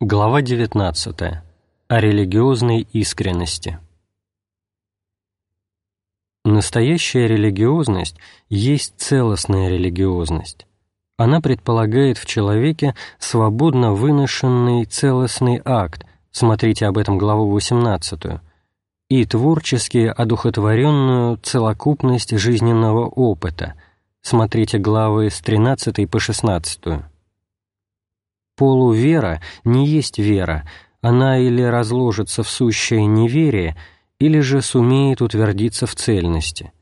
Глава 19. О религиозной искренности. Настоящая религиозность есть целостная религиозность. Она предполагает в человеке свободно выношенный целостный акт, смотрите об этом главу 18, и творчески одухотворенную целокупность жизненного опыта, смотрите главы с 13 по 16. Полувера не есть вера, она или разложится в сущее неверие, или же сумеет утвердиться в цельности.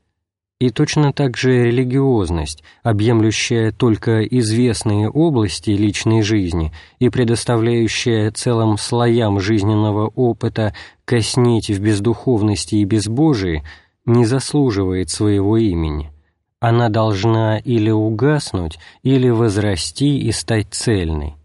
И точно так же религиозность, объемлющая только известные области личной жизни и предоставляющая целым слоям жизненного опыта коснеть в бездуховности и безбожии, не заслуживает своего имени. Она должна или угаснуть, или возрасти и стать цельной.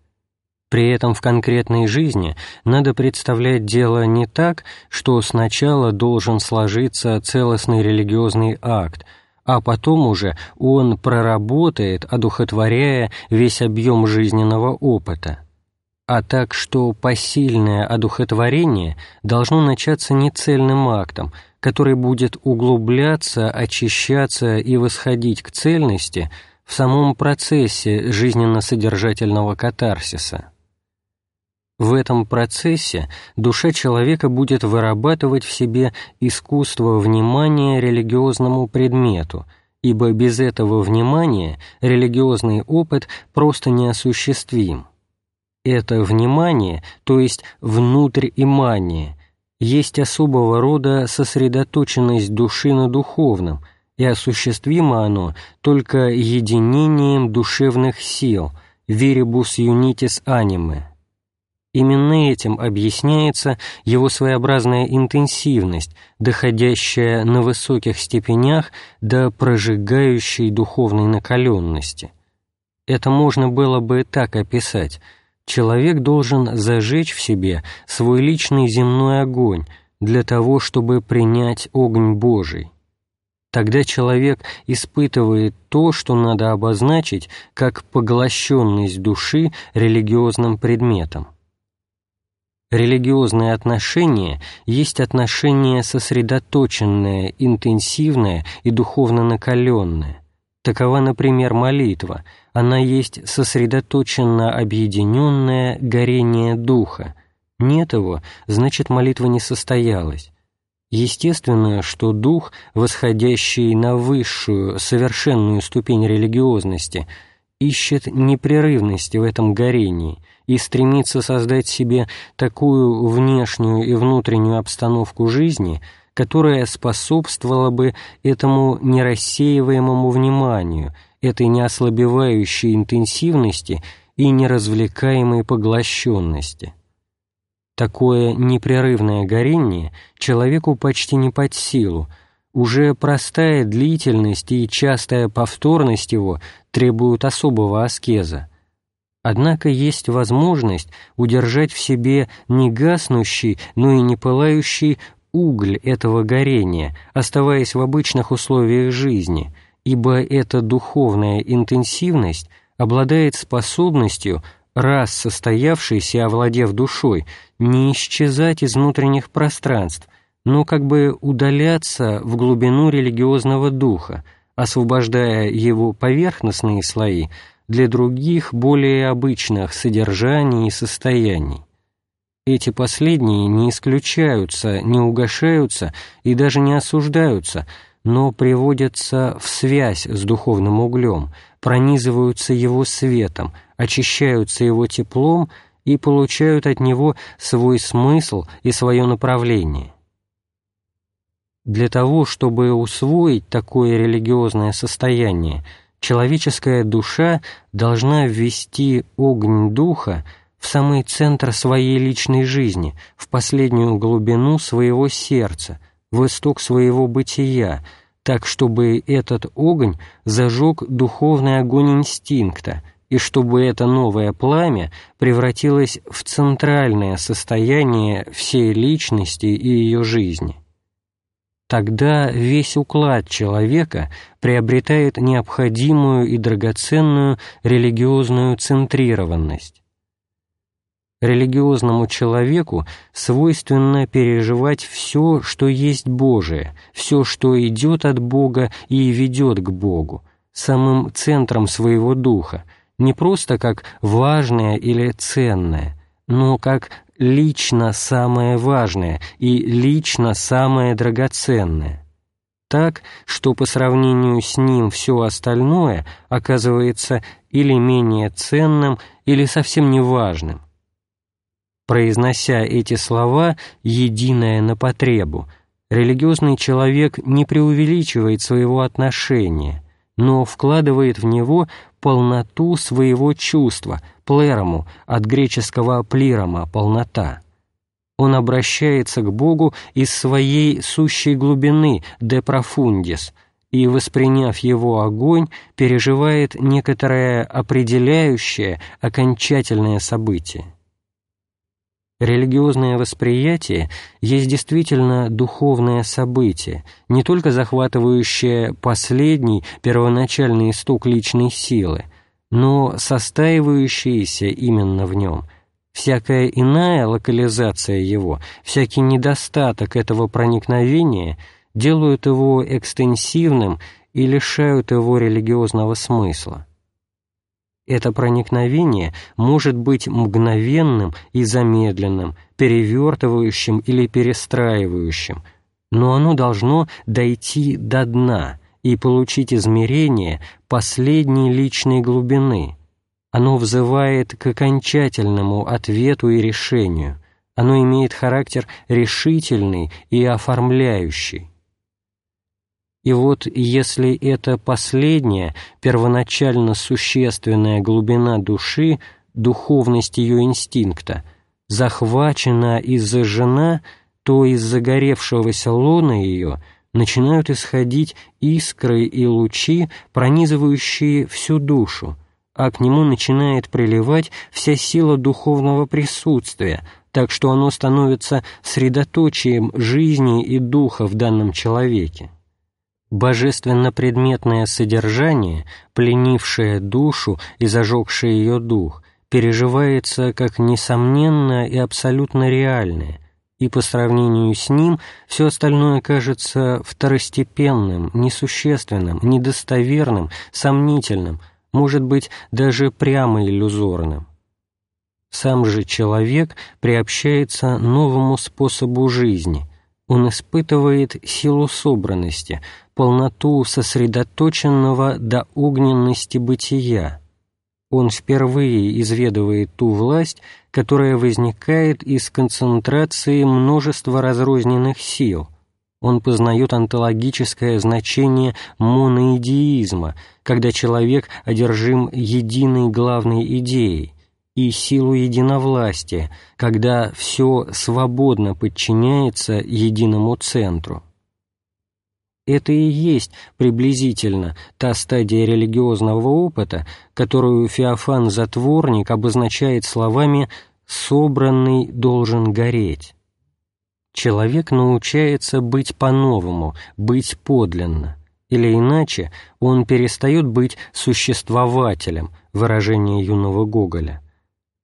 При этом в конкретной жизни надо представлять дело не так, что сначала должен сложиться целостный религиозный акт, а потом уже он проработает, одухотворяя весь объем жизненного опыта. А так, что посильное одухотворение должно начаться не цельным актом, который будет углубляться, очищаться и восходить к цельности в самом процессе жизненно-содержательного катарсиса. В этом процессе душа человека будет вырабатывать в себе искусство внимания религиозному предмету, ибо без этого внимания религиозный опыт просто неосуществим. Это внимание, то есть внутрь имания, есть особого рода сосредоточенность души на духовном, и осуществимо оно только единением душевных сил, «viribus unitis anime», Именно этим объясняется его своеобразная интенсивность, доходящая на высоких степенях до прожигающей духовной накаленности. Это можно было бы так описать. Человек должен зажечь в себе свой личный земной огонь для того, чтобы принять огонь Божий. Тогда человек испытывает то, что надо обозначить как поглощенность души религиозным предметом. Религиозное отношение есть отношение сосредоточенное, интенсивное и духовно накаленное. Такова, например, молитва. Она есть сосредоточенно объединенное горение духа. Нет его, значит, молитва не состоялась. Естественно, что дух, восходящий на высшую, совершенную ступень религиозности, ищет непрерывности в этом горении – и стремится создать себе такую внешнюю и внутреннюю обстановку жизни, которая способствовала бы этому нерассеиваемому вниманию, этой неослабевающей интенсивности и неразвлекаемой поглощенности. Такое непрерывное горение человеку почти не под силу, уже простая длительность и частая повторность его требуют особого аскеза, Однако есть возможность удержать в себе не гаснущий, но и не пылающий уголь этого горения, оставаясь в обычных условиях жизни, ибо эта духовная интенсивность обладает способностью, раз состоявшейся овладев душой, не исчезать из внутренних пространств, но как бы удаляться в глубину религиозного духа, освобождая его поверхностные слои для других более обычных содержаний и состояний. Эти последние не исключаются, не угошаются и даже не осуждаются, но приводятся в связь с духовным углем, пронизываются его светом, очищаются его теплом и получают от него свой смысл и свое направление. Для того, чтобы усвоить такое религиозное состояние, человеческая душа должна ввести огонь духа в самый центр своей личной жизни, в последнюю глубину своего сердца, в исток своего бытия, так, чтобы этот огонь зажег духовный огонь инстинкта, и чтобы это новое пламя превратилось в центральное состояние всей личности и ее жизни. Тогда весь уклад человека приобретает необходимую и драгоценную религиозную центрированность. Религиозному человеку свойственно переживать все, что есть Божие, все, что идет от Бога и ведет к Богу, самым центром своего духа, не просто как важное или ценное, но как лично самое важное и лично самое драгоценное. Так, что по сравнению с ним все остальное оказывается или менее ценным, или совсем неважным. Произнося эти слова «единое на потребу», религиозный человек не преувеличивает своего отношения, но вкладывает в него полноту своего чувства, плерому, от греческого плирома – полнота. Он обращается к Богу из своей сущей глубины «de profundis», и, восприняв его огонь, переживает некоторое определяющее, окончательное событие. Религиозное восприятие есть действительно духовное событие, не только захватывающее последний, первоначальный исток личной силы, но состаивающееся именно в нем. Всякая иная локализация его, всякий недостаток этого проникновения делают его экстенсивным и лишают его религиозного смысла. Это проникновение может быть мгновенным и замедленным, перевертывающим или перестраивающим, но оно должно дойти до дна и получить измерение последней личной глубины. Оно взывает к окончательному ответу и решению, оно имеет характер решительный и оформляющий. И вот если эта последняя, первоначально существенная глубина души, духовность ее инстинкта, захвачена и зажжена, то из загоревшегося лона ее начинают исходить искры и лучи, пронизывающие всю душу, а к нему начинает приливать вся сила духовного присутствия, так что оно становится средоточием жизни и духа в данном человеке божественно-предметное содержание, пленившее душу и зажегшее ее дух, переживается как несомненное и абсолютно реальное, и по сравнению с ним все остальное кажется второстепенным, несущественным, недостоверным, сомнительным, может быть, даже прямо иллюзорным. Сам же человек приобщается новому способу жизни, он испытывает силу собранности, полноту сосредоточенного до огненности бытия. Он впервые изведывает ту власть, которая возникает из концентрации множества разрозненных сил. Он познает онтологическое значение моноидеизма, когда человек одержим единой главной идеей, и силу единовластия, когда все свободно подчиняется единому центру. Это и есть приблизительно та стадия религиозного опыта, которую Феофан-затворник обозначает словами «собранный должен гореть». Человек научается быть по-новому, быть подлинно, или иначе он перестает быть существователем, выражение юного Гоголя.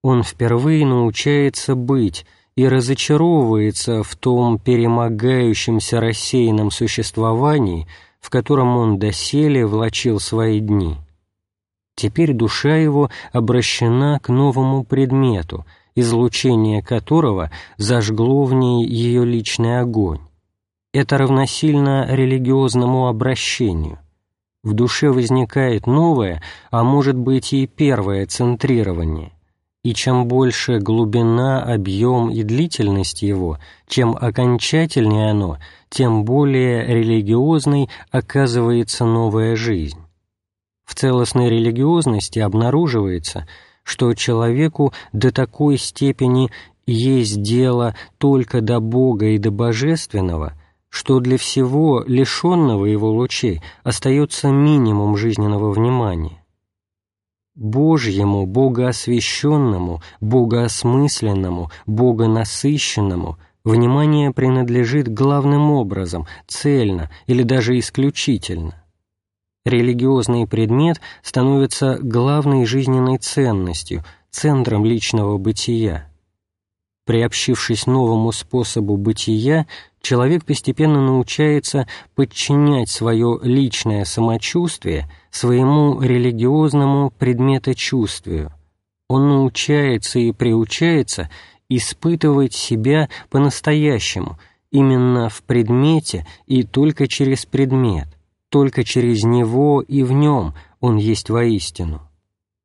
Он впервые научается быть, и разочаровывается в том перемогающемся рассеянном существовании, в котором он доселе влачил свои дни. Теперь душа его обращена к новому предмету, излучение которого зажгло в ней ее личный огонь. Это равносильно религиозному обращению. В душе возникает новое, а может быть и первое центрирование – и чем больше глубина, объем и длительность его, чем окончательнее оно, тем более религиозной оказывается новая жизнь. В целостной религиозности обнаруживается, что человеку до такой степени есть дело только до Бога и до Божественного, что для всего лишенного его лучей остается минимум жизненного внимания. Божьему, богоосвященному, богоосмысленному, богонасыщенному внимание принадлежит главным образом, цельно или даже исключительно. Религиозный предмет становится главной жизненной ценностью, центром личного бытия. Приобщившись новому способу бытия, человек постепенно научается подчинять свое личное самочувствие своему религиозному предметочувствию. Он научается и приучается испытывать себя по-настоящему, именно в предмете и только через предмет, только через него и в нем он есть воистину.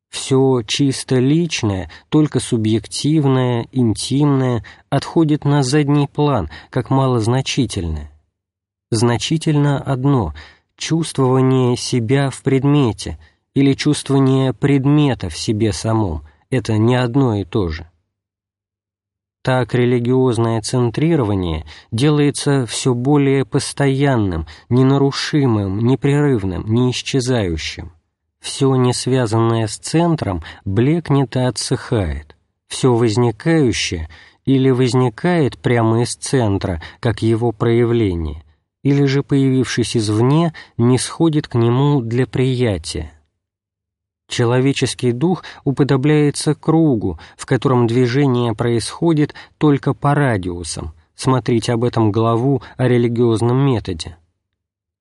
Все чисто личное, только субъективное, интимное отходит на задний план, как малозначительное. Значительно одно — чувствование себя в предмете или чувствование предмета в себе самом — это не одно и то же. Так религиозное центрирование делается все более постоянным, ненарушимым, непрерывным, неисчезающим. Все не связанное с центром блекнет и отсыхает. Все возникающее или возникает прямо из центра, как его проявление, или же, появившись извне, не сходит к нему для приятия. Человеческий дух уподобляется кругу, в котором движение происходит только по радиусам. Смотрите об этом главу о религиозном методе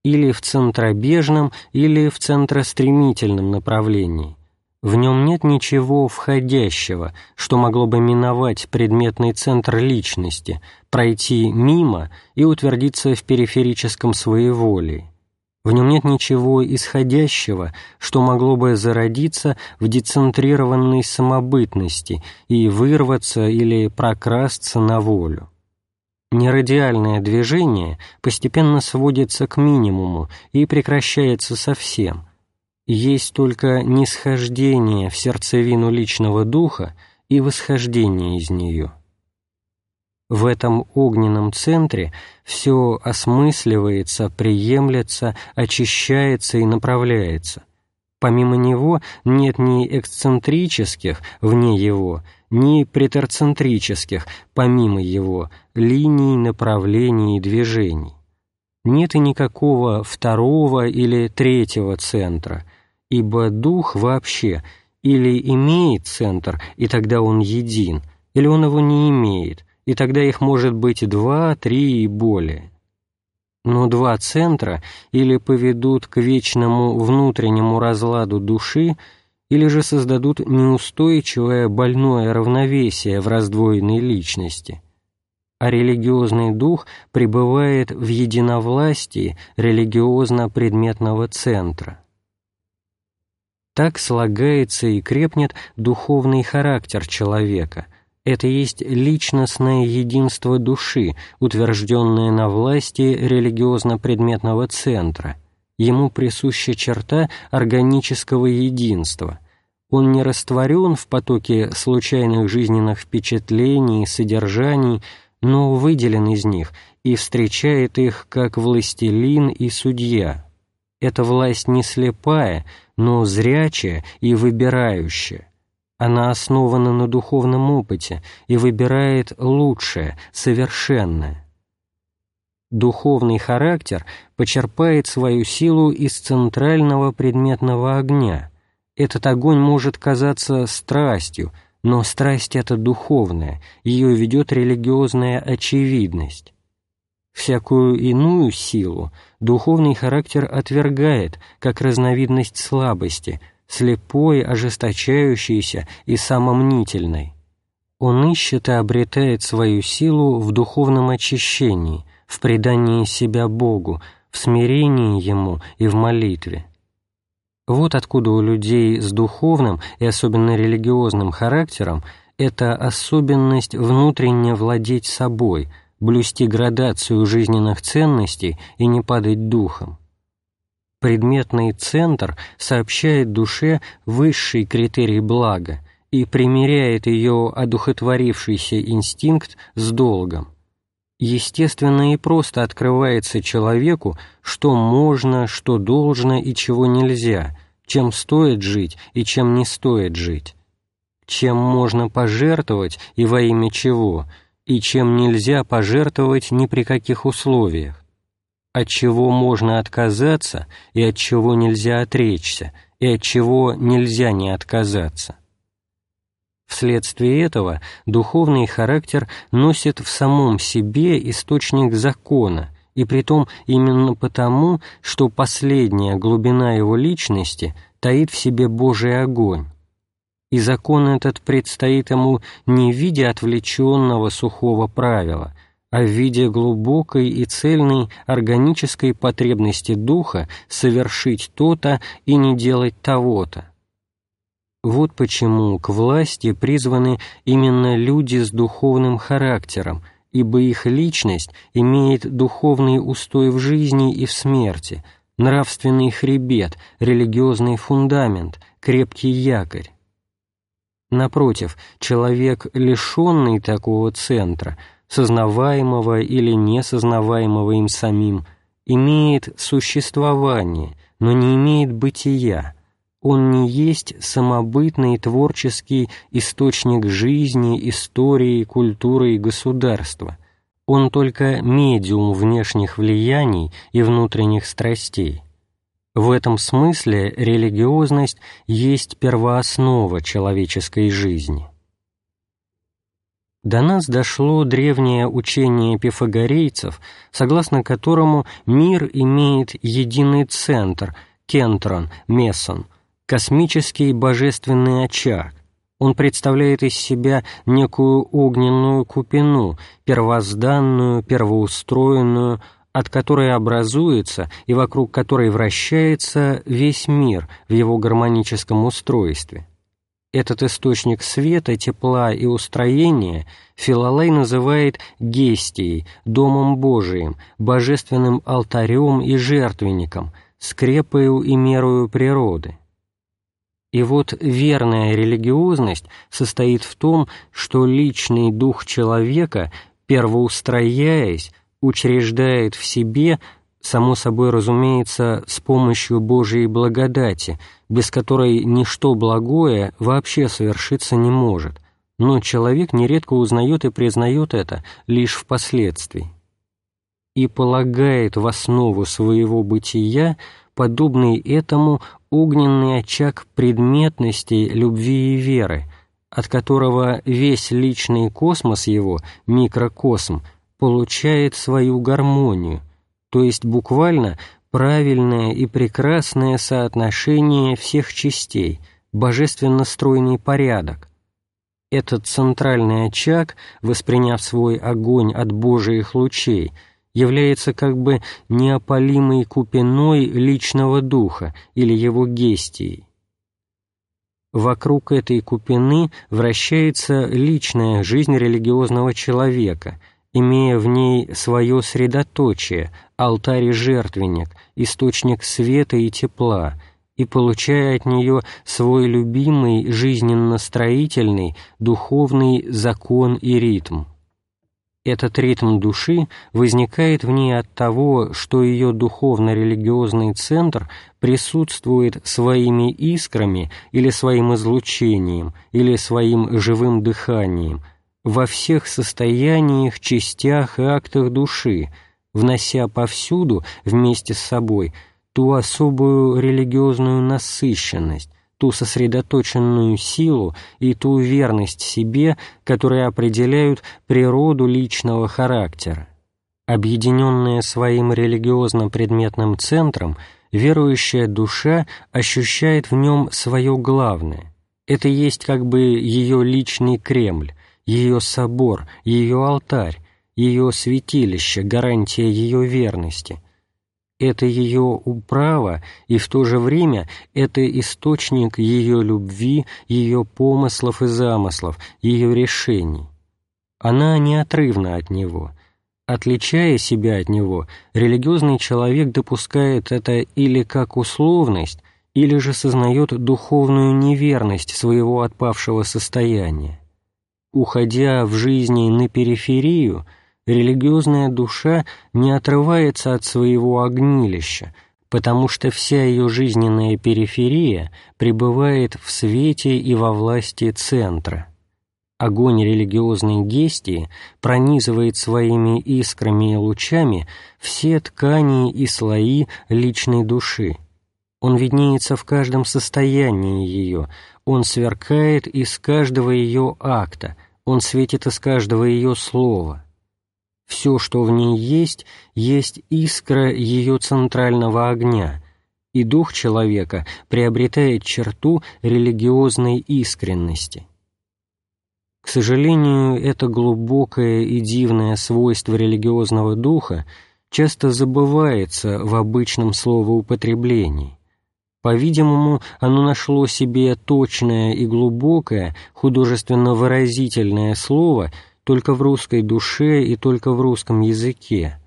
или в центробежном, или в центростремительном направлении. В нем нет ничего входящего, что могло бы миновать предметный центр личности, пройти мимо и утвердиться в периферическом своеволии. В нем нет ничего исходящего, что могло бы зародиться в децентрированной самобытности и вырваться или прокрасться на волю. Нерадиальное движение постепенно сводится к минимуму и прекращается совсем. Есть только нисхождение в сердцевину личного духа и восхождение из нее. В этом огненном центре все осмысливается, приемлется, очищается и направляется. Помимо него нет ни эксцентрических, вне его, ни претерцентрических, помимо его, линий, направлений и движений. Нет и никакого второго или третьего центра, ибо дух вообще или имеет центр, и тогда он един, или он его не имеет, и тогда их может быть два, три и более. Но два центра или поведут к вечному внутреннему разладу души, или же создадут неустойчивое больное равновесие в раздвоенной личности. А религиозный дух пребывает в единовластии религиозно-предметного центра. Так слагается и крепнет духовный характер человека. Это есть личностное единство души, утвержденное на власти религиозно-предметного центра – ему присуща черта органического единства. Он не растворен в потоке случайных жизненных впечатлений, содержаний, но выделен из них и встречает их как властелин и судья. Эта власть не слепая, но зрячая и выбирающая. Она основана на духовном опыте и выбирает лучшее, совершенное духовный характер почерпает свою силу из центрального предметного огня. Этот огонь может казаться страстью, но страсть эта духовная, ее ведет религиозная очевидность. Всякую иную силу духовный характер отвергает, как разновидность слабости, слепой, ожесточающейся и самомнительной. Он ищет и обретает свою силу в духовном очищении, в предании себя Богу, в смирении Ему и в молитве. Вот откуда у людей с духовным и особенно религиозным характером эта особенность внутренне владеть собой, блюсти градацию жизненных ценностей и не падать духом. Предметный центр сообщает душе высший критерий блага и примеряет ее одухотворившийся инстинкт с долгом естественно и просто открывается человеку, что можно, что должно и чего нельзя, чем стоит жить и чем не стоит жить, чем можно пожертвовать и во имя чего, и чем нельзя пожертвовать ни при каких условиях, от чего можно отказаться и от чего нельзя отречься, и от чего нельзя не отказаться. Вследствие этого духовный характер носит в самом себе источник закона, и притом именно потому, что последняя глубина его личности таит в себе Божий огонь. И закон этот предстоит ему не в виде отвлеченного сухого правила, а в виде глубокой и цельной органической потребности духа совершить то-то и не делать того-то. Вот почему к власти призваны именно люди с духовным характером, ибо их личность имеет духовный устой в жизни и в смерти, нравственный хребет, религиозный фундамент, крепкий якорь. Напротив, человек, лишенный такого центра, сознаваемого или несознаваемого им самим, имеет существование, но не имеет бытия, он не есть самобытный творческий источник жизни, истории, культуры и государства. Он только медиум внешних влияний и внутренних страстей. В этом смысле религиозность есть первооснова человеческой жизни. До нас дошло древнее учение пифагорейцев, согласно которому мир имеет единый центр – кентрон, месон – космический божественный очаг. Он представляет из себя некую огненную купину, первозданную, первоустроенную, от которой образуется и вокруг которой вращается весь мир в его гармоническом устройстве. Этот источник света, тепла и устроения Филолей называет гестией, домом Божиим, божественным алтарем и жертвенником, скрепою и мерою природы. И вот верная религиозность состоит в том, что личный дух человека, первоустрояясь, учреждает в себе, само собой разумеется, с помощью Божией благодати, без которой ничто благое вообще совершиться не может, но человек нередко узнает и признает это лишь впоследствии. И полагает в основу своего бытия, подобный этому огненный очаг предметности, любви и веры, от которого весь личный космос его, микрокосм, получает свою гармонию, то есть буквально правильное и прекрасное соотношение всех частей, божественно стройный порядок. Этот центральный очаг, восприняв свой огонь от Божиих лучей, является как бы неопалимой купиной личного духа или его гестией. Вокруг этой купины вращается личная жизнь религиозного человека, имея в ней свое средоточие, алтарь и жертвенник, источник света и тепла, и получая от нее свой любимый жизненно-строительный духовный закон и ритм. Этот ритм души возникает в ней от того, что ее духовно-религиозный центр присутствует своими искрами или своим излучением, или своим живым дыханием во всех состояниях, частях и актах души, внося повсюду вместе с собой ту особую религиозную насыщенность, ту сосредоточенную силу и ту верность себе, которые определяют природу личного характера. Объединенная своим религиозно-предметным центром, верующая душа ощущает в нем свое главное. Это есть как бы ее личный Кремль, ее собор, ее алтарь, ее святилище, гарантия ее верности – это ее управа, и в то же время это источник ее любви, ее помыслов и замыслов, ее решений. Она неотрывна от него. Отличая себя от него, религиозный человек допускает это или как условность, или же сознает духовную неверность своего отпавшего состояния. Уходя в жизни на периферию – религиозная душа не отрывается от своего огнилища, потому что вся ее жизненная периферия пребывает в свете и во власти центра. Огонь религиозной гестии пронизывает своими искрами и лучами все ткани и слои личной души. Он виднеется в каждом состоянии ее, он сверкает из каждого ее акта, он светит из каждого ее слова. Все, что в ней есть, есть искра ее центрального огня, и дух человека приобретает черту религиозной искренности. К сожалению, это глубокое и дивное свойство религиозного духа часто забывается в обычном словоупотреблении. По-видимому, оно нашло себе точное и глубокое, художественно-выразительное слово только в русской душе и только в русском языке.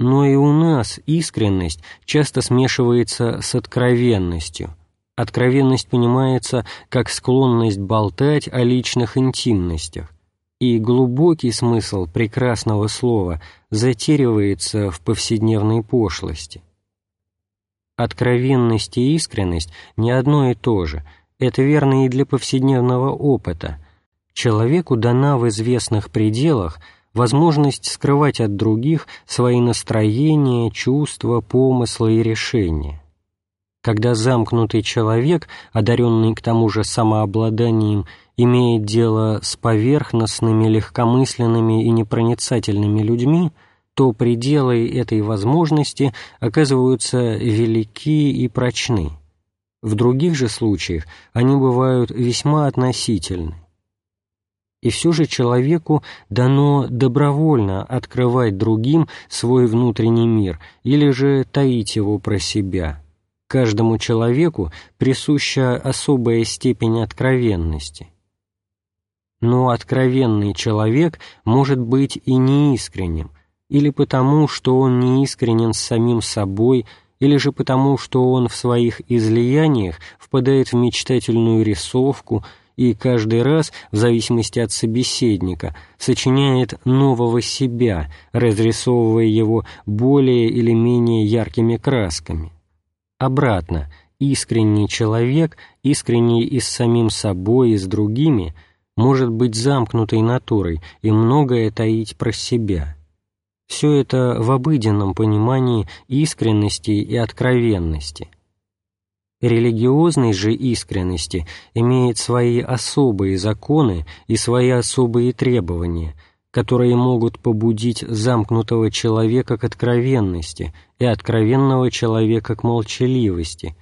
Но и у нас искренность часто смешивается с откровенностью. Откровенность понимается как склонность болтать о личных интимностях, и глубокий смысл прекрасного слова затеривается в повседневной пошлости. Откровенность и искренность не одно и то же, это верно и для повседневного опыта. Человеку дана в известных пределах возможность скрывать от других свои настроения, чувства, помыслы и решения. Когда замкнутый человек, одаренный к тому же самообладанием, имеет дело с поверхностными, легкомысленными и непроницательными людьми – то пределы этой возможности оказываются велики и прочны. В других же случаях они бывают весьма относительны. И все же человеку дано добровольно открывать другим свой внутренний мир или же таить его про себя. Каждому человеку присуща особая степень откровенности. Но откровенный человек может быть и неискренним, или потому, что он не искренен с самим собой, или же потому, что он в своих излияниях впадает в мечтательную рисовку и каждый раз, в зависимости от собеседника, сочиняет нового себя, разрисовывая его более или менее яркими красками. Обратно, искренний человек, искренний и с самим собой, и с другими, может быть замкнутой натурой и многое таить про себя – все это в обыденном понимании искренности и откровенности. Религиозной же искренности имеет свои особые законы и свои особые требования, которые могут побудить замкнутого человека к откровенности и откровенного человека к молчаливости,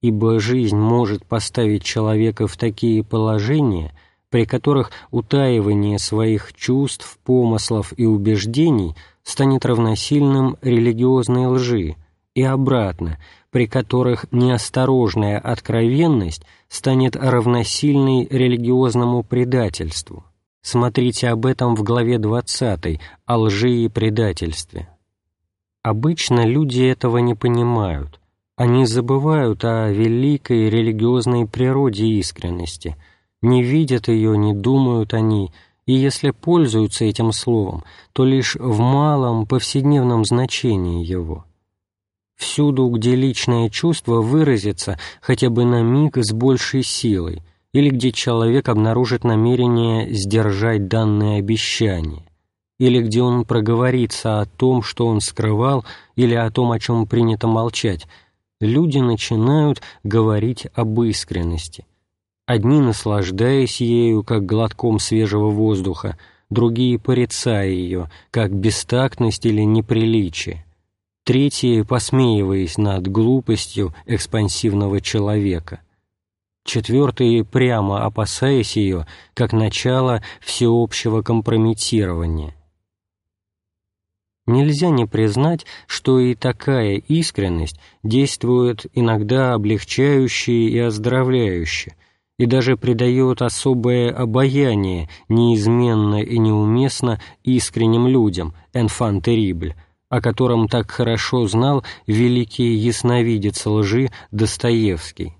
ибо жизнь может поставить человека в такие положения, при которых утаивание своих чувств, помыслов и убеждений – станет равносильным религиозной лжи, и обратно, при которых неосторожная откровенность станет равносильной религиозному предательству. Смотрите об этом в главе 20 о лжи и предательстве. Обычно люди этого не понимают. Они забывают о великой религиозной природе искренности, не видят ее, не думают о ней, и если пользуются этим словом, то лишь в малом повседневном значении его. Всюду, где личное чувство выразится хотя бы на миг с большей силой, или где человек обнаружит намерение сдержать данное обещание, или где он проговорится о том, что он скрывал, или о том, о чем принято молчать, люди начинают говорить об искренности – одни наслаждаясь ею, как глотком свежего воздуха, другие порицая ее, как бестактность или неприличие, третьи посмеиваясь над глупостью экспансивного человека, четвертые прямо опасаясь ее, как начало всеобщего компрометирования. Нельзя не признать, что и такая искренность действует иногда облегчающе и оздоровляюще, и даже придает особое обаяние неизменно и неуместно искренним людям, «enfant terrible», о котором так хорошо знал великий ясновидец лжи Достоевский.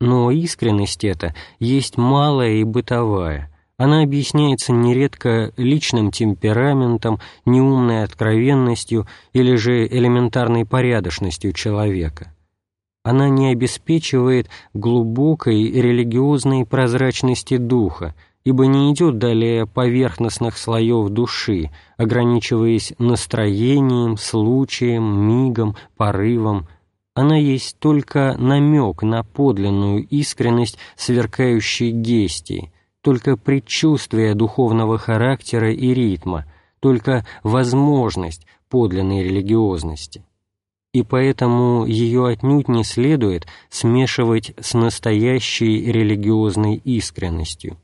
Но искренность эта есть малая и бытовая, она объясняется нередко личным темпераментом, неумной откровенностью или же элементарной порядочностью человека она не обеспечивает глубокой религиозной прозрачности духа, ибо не идет далее поверхностных слоев души, ограничиваясь настроением, случаем, мигом, порывом, она есть только намек на подлинную искренность сверкающей гестии, только предчувствие духовного характера и ритма, только возможность подлинной религиозности. И поэтому ее отнюдь не следует смешивать с настоящей религиозной искренностью.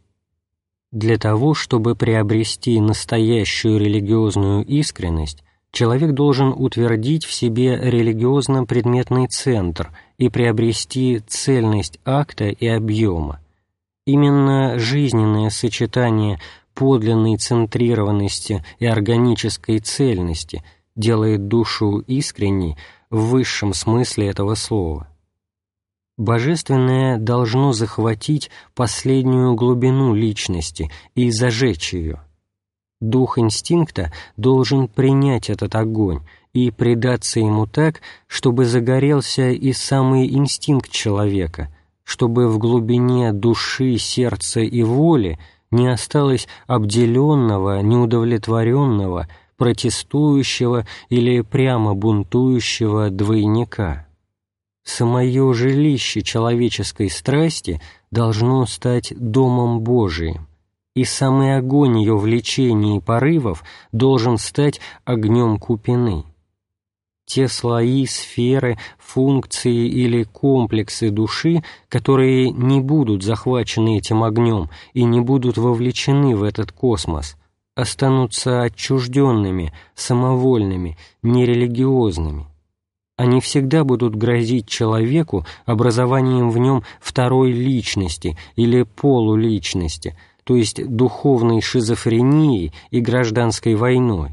Для того, чтобы приобрести настоящую религиозную искренность, человек должен утвердить в себе религиозно-предметный центр и приобрести цельность акта и объема. Именно жизненное сочетание подлинной центрированности и органической цельности делает душу искренней в высшем смысле этого слова божественное должно захватить последнюю глубину личности и зажечь ее. Дух инстинкта должен принять этот огонь и предаться ему так, чтобы загорелся и самый инстинкт человека, чтобы в глубине души, сердца и воли не осталось обделенного, неудовлетворенного, протестующего или прямо бунтующего двойника самое жилище человеческой страсти должно стать Домом Божиим, и самый огонь ее влечений и порывов должен стать огнем купины. Те слои, сферы, функции или комплексы души, которые не будут захвачены этим огнем и не будут вовлечены в этот космос, останутся отчужденными, самовольными, нерелигиозными они всегда будут грозить человеку образованием в нем второй личности или полуличности, то есть духовной шизофренией и гражданской войной.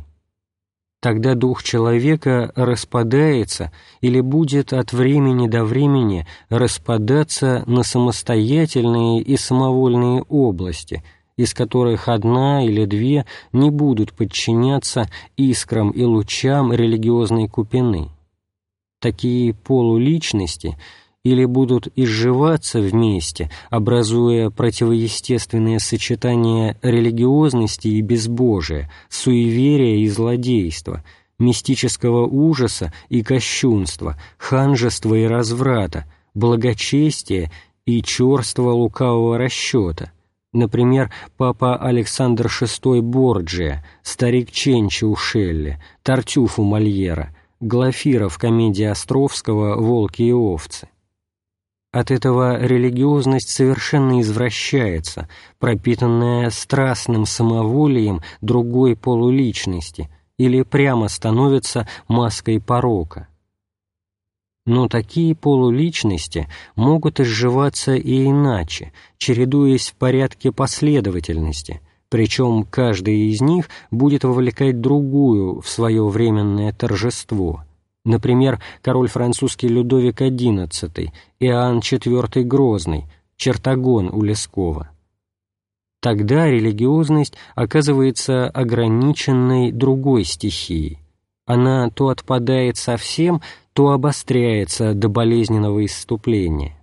Тогда дух человека распадается или будет от времени до времени распадаться на самостоятельные и самовольные области, из которых одна или две не будут подчиняться искрам и лучам религиозной купины такие полуличности или будут изживаться вместе, образуя противоестественное сочетание религиозности и безбожия, суеверия и злодейства, мистического ужаса и кощунства, ханжества и разврата, благочестия и черства лукавого расчета. Например, папа Александр VI Борджия, старик Ченчи у Шелли, Тартюф у Мольера, Глафира в комедии Островского «Волки и овцы». От этого религиозность совершенно извращается, пропитанная страстным самоволием другой полуличности, или прямо становится маской порока. Но такие полуличности могут изживаться и иначе, чередуясь в порядке последовательности – причем каждый из них будет вовлекать другую в свое временное торжество. Например, король французский Людовик XI, Иоанн IV Грозный, Чертагон у Лескова. Тогда религиозность оказывается ограниченной другой стихией. Она то отпадает совсем, то обостряется до болезненного исступления.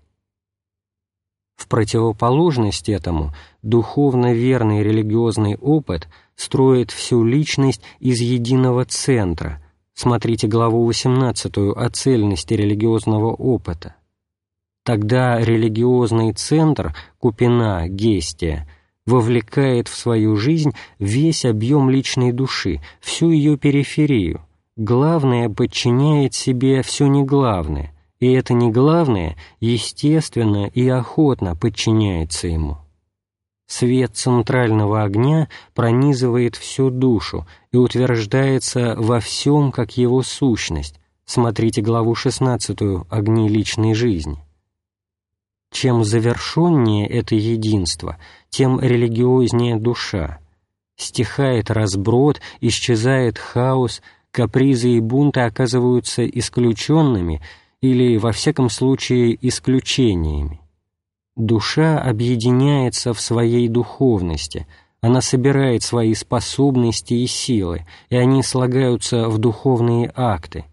В противоположность этому духовно верный религиозный опыт строит всю личность из единого центра. Смотрите главу 18 о цельности религиозного опыта. Тогда религиозный центр, купина, гестия, вовлекает в свою жизнь весь объем личной души, всю ее периферию. Главное подчиняет себе все неглавное, и это не главное, естественно и охотно подчиняется ему. Свет центрального огня пронизывает всю душу и утверждается во всем как его сущность. Смотрите главу 16 «Огни личной жизни». Чем завершеннее это единство, тем религиознее душа. Стихает разброд, исчезает хаос, капризы и бунты оказываются исключенными – или, во всяком случае, исключениями. Душа объединяется в своей духовности, она собирает свои способности и силы, и они слагаются в духовные акты.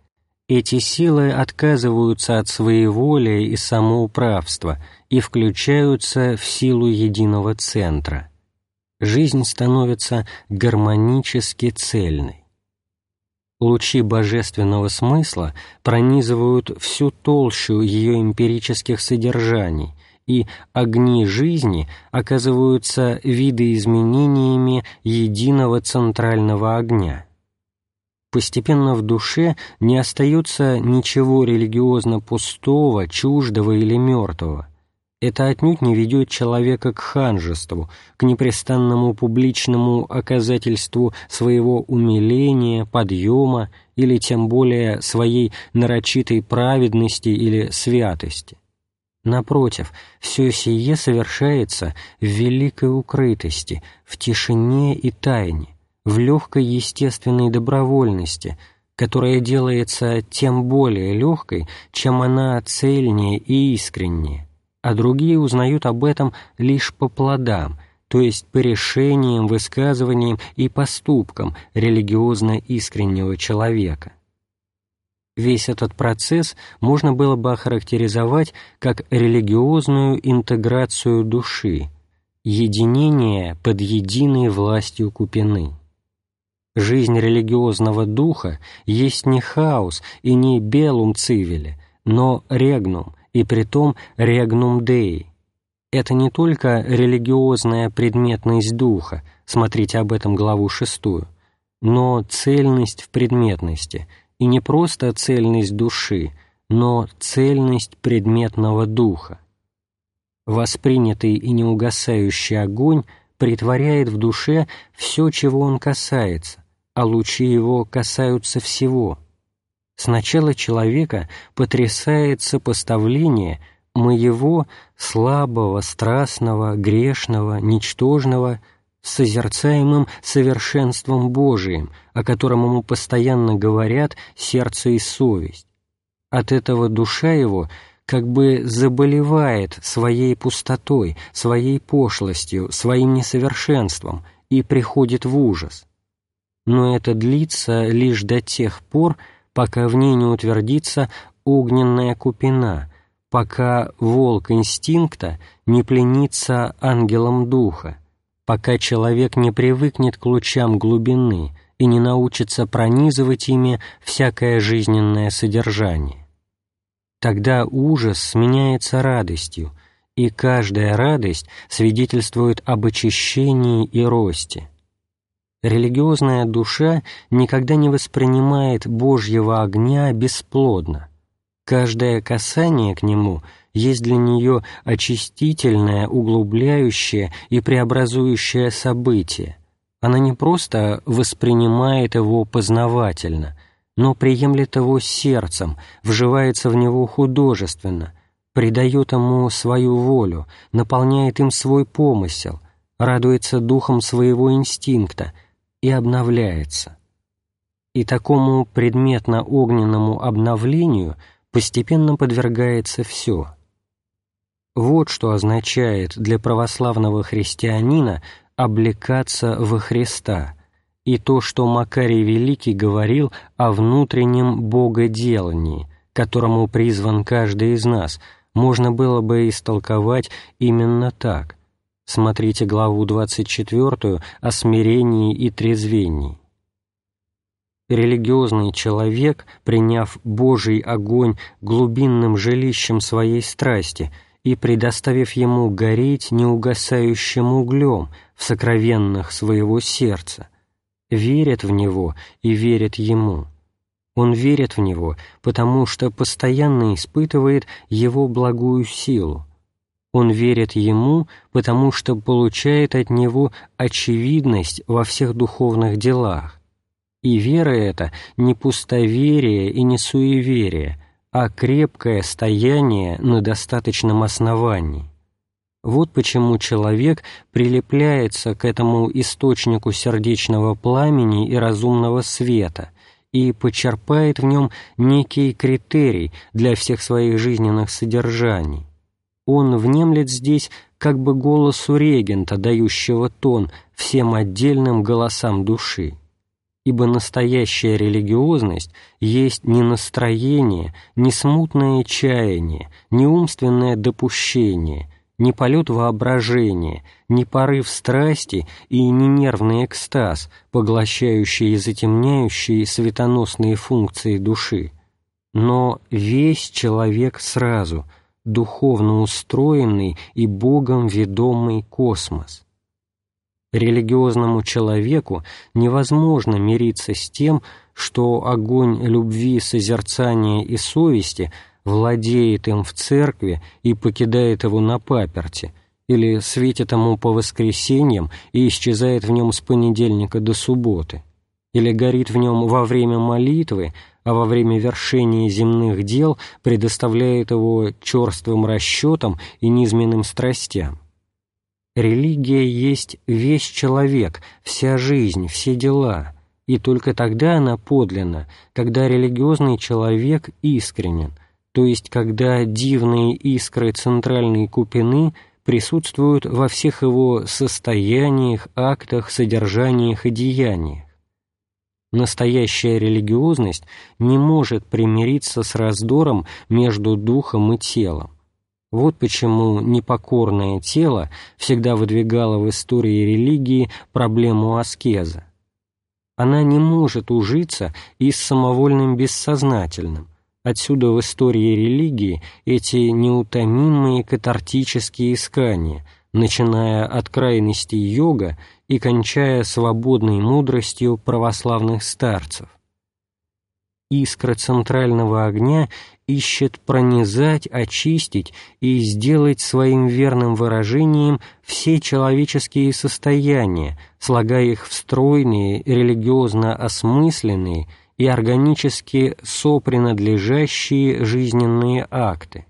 Эти силы отказываются от своеволия и самоуправства и включаются в силу единого центра. Жизнь становится гармонически цельной. Лучи божественного смысла пронизывают всю толщу ее эмпирических содержаний, и огни жизни оказываются видоизменениями единого центрального огня. Постепенно в душе не остается ничего религиозно пустого, чуждого или мертвого. Это отнюдь не ведет человека к ханжеству, к непрестанному публичному оказательству своего умиления, подъема или тем более своей нарочитой праведности или святости. Напротив, все сие совершается в великой укрытости, в тишине и тайне, в легкой естественной добровольности, которая делается тем более легкой, чем она цельнее и искреннее, а другие узнают об этом лишь по плодам, то есть по решениям, высказываниям и поступкам религиозно искреннего человека. Весь этот процесс можно было бы охарактеризовать как религиозную интеграцию души, единение под единой властью Купины. Жизнь религиозного духа есть не хаос и не белум цивиле, но регнум, и притом регнум деи. Это не только религиозная предметность духа, смотрите об этом главу шестую, но цельность в предметности – и не просто цельность души, но цельность предметного духа. Воспринятый и неугасающий огонь притворяет в душе все, чего он касается, а лучи его касаются всего. Сначала человека потрясает сопоставление моего слабого, страстного, грешного, ничтожного – созерцаемым совершенством Божиим, о котором ему постоянно говорят сердце и совесть. От этого душа его как бы заболевает своей пустотой, своей пошлостью, своим несовершенством и приходит в ужас. Но это длится лишь до тех пор, пока в ней не утвердится огненная купина, пока волк инстинкта не пленится ангелом духа, пока человек не привыкнет к лучам глубины и не научится пронизывать ими всякое жизненное содержание. Тогда ужас сменяется радостью, и каждая радость свидетельствует об очищении и росте. Религиозная душа никогда не воспринимает Божьего огня бесплодно. Каждое касание к нему — есть для нее очистительное, углубляющее и преобразующее событие. Она не просто воспринимает его познавательно, но приемлет его сердцем, вживается в него художественно, придает ему свою волю, наполняет им свой помысел, радуется духом своего инстинкта и обновляется. И такому предметно-огненному обновлению постепенно подвергается все – вот что означает для православного христианина облекаться во Христа, и то, что Макарий Великий говорил о внутреннем богоделании, которому призван каждый из нас, можно было бы истолковать именно так. Смотрите главу 24 о смирении и трезвении. Религиозный человек, приняв Божий огонь глубинным жилищем своей страсти – и предоставив ему гореть неугасающим углем в сокровенных своего сердца, верят в него и верят ему. Он верит в него, потому что постоянно испытывает его благую силу. Он верит ему, потому что получает от него очевидность во всех духовных делах. И вера эта не пустоверие и не суеверие, а крепкое стояние на достаточном основании. Вот почему человек прилепляется к этому источнику сердечного пламени и разумного света и почерпает в нем некий критерий для всех своих жизненных содержаний. Он внемлет здесь как бы голосу регента, дающего тон всем отдельным голосам души. Ибо настоящая религиозность есть не настроение, не смутное чаяние, не умственное допущение, ни полет воображения, ни порыв страсти и ни нервный экстаз, поглощающий и затемняющий светоносные функции души, но весь человек сразу, духовно устроенный и Богом ведомый космос. Религиозному человеку невозможно мириться с тем, что огонь любви, созерцания и совести – владеет им в церкви и покидает его на паперте, или светит ему по воскресеньям и исчезает в нем с понедельника до субботы, или горит в нем во время молитвы, а во время вершения земных дел предоставляет его черствым расчетам и низменным страстям. Религия есть весь человек, вся жизнь, все дела, и только тогда она подлинна, когда религиозный человек искренен, то есть когда дивные искры центральной купины присутствуют во всех его состояниях, актах, содержаниях и деяниях. Настоящая религиозность не может примириться с раздором между духом и телом. Вот почему непокорное тело всегда выдвигало в истории религии проблему аскеза. Она не может ужиться и с самовольным бессознательным, Отсюда в истории религии эти неутомимые катартические искания, начиная от крайности йога и кончая свободной мудростью православных старцев. Искра центрального огня ищет пронизать, очистить и сделать своим верным выражением все человеческие состояния, слагая их в стройные, религиозно осмысленные – и органически сопринадлежащие жизненные акты.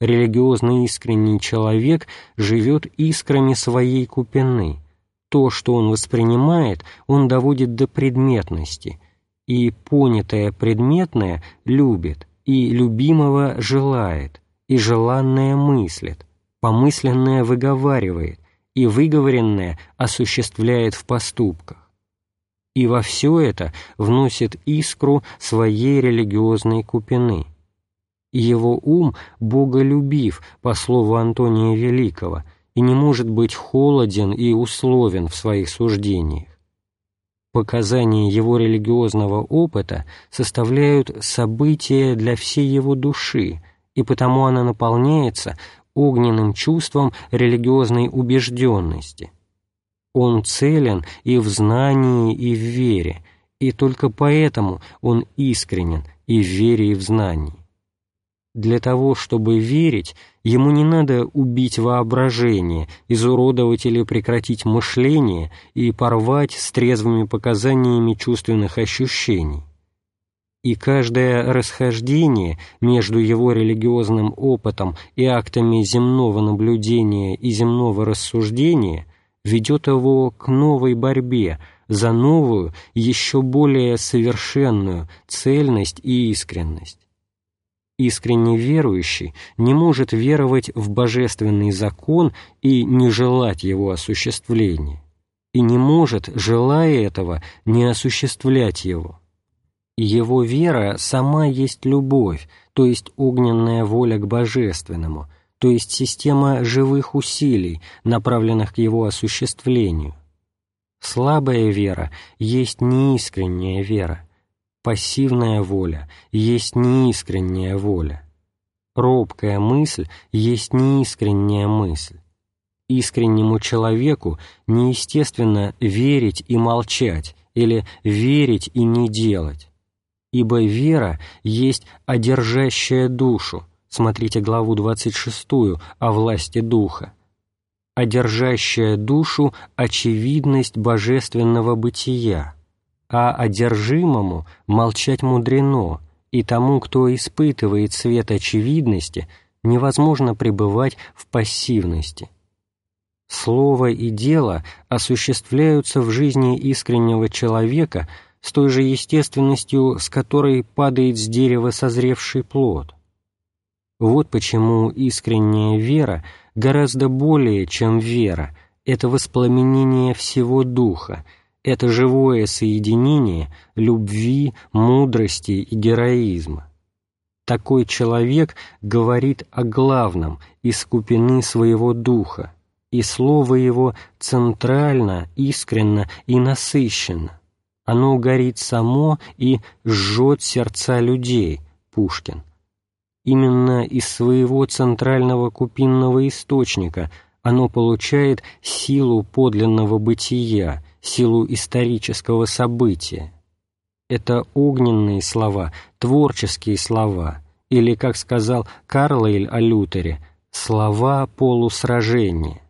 Религиозно искренний человек живет искрами своей купины. То, что он воспринимает, он доводит до предметности, и понятое предметное любит, и любимого желает, и желанное мыслит, помысленное выговаривает, и выговоренное осуществляет в поступках и во все это вносит искру своей религиозной купины. Его ум боголюбив, по слову Антония Великого, и не может быть холоден и условен в своих суждениях. Показания его религиозного опыта составляют события для всей его души, и потому она наполняется огненным чувством религиозной убежденности – он целен и в знании, и в вере, и только поэтому он искренен и в вере, и в знании. Для того, чтобы верить, ему не надо убить воображение, изуродовать или прекратить мышление и порвать с трезвыми показаниями чувственных ощущений. И каждое расхождение между его религиозным опытом и актами земного наблюдения и земного рассуждения ведет его к новой борьбе за новую, еще более совершенную цельность и искренность. Искренне верующий не может веровать в божественный закон и не желать его осуществления, и не может, желая этого, не осуществлять его. Его вера сама есть любовь, то есть огненная воля к божественному – то есть система живых усилий, направленных к его осуществлению. Слабая вера есть неискренняя вера, пассивная воля есть неискренняя воля, робкая мысль есть неискренняя мысль. Искреннему человеку неестественно верить и молчать или верить и не делать, ибо вера есть одержащая душу, смотрите главу 26 о власти Духа, одержащая душу очевидность божественного бытия, а одержимому молчать мудрено, и тому, кто испытывает свет очевидности, невозможно пребывать в пассивности. Слово и дело осуществляются в жизни искреннего человека с той же естественностью, с которой падает с дерева созревший плод. Вот почему искренняя вера гораздо более, чем вера, это воспламенение всего духа, это живое соединение любви, мудрости и героизма. такой человек говорит о главном из купины своего духа, и слово его центрально, искренно и насыщенно. Оно горит само и жжет сердца людей, Пушкин. Именно из своего центрального купинного источника оно получает силу подлинного бытия, силу исторического события. Это огненные слова, творческие слова, или, как сказал Карлейль о Лютере, слова полусражения.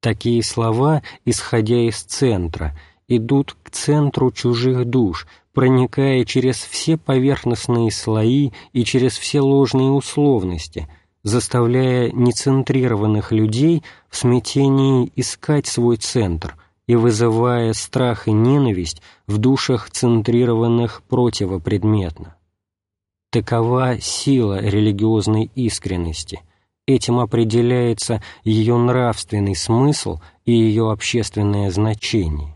Такие слова, исходя из центра, идут к центру чужих душ, проникая через все поверхностные слои и через все ложные условности, заставляя нецентрированных людей в смятении искать свой центр – и вызывая страх и ненависть в душах центрированных противопредметно. Такова сила религиозной искренности. Этим определяется ее нравственный смысл и ее общественное значение.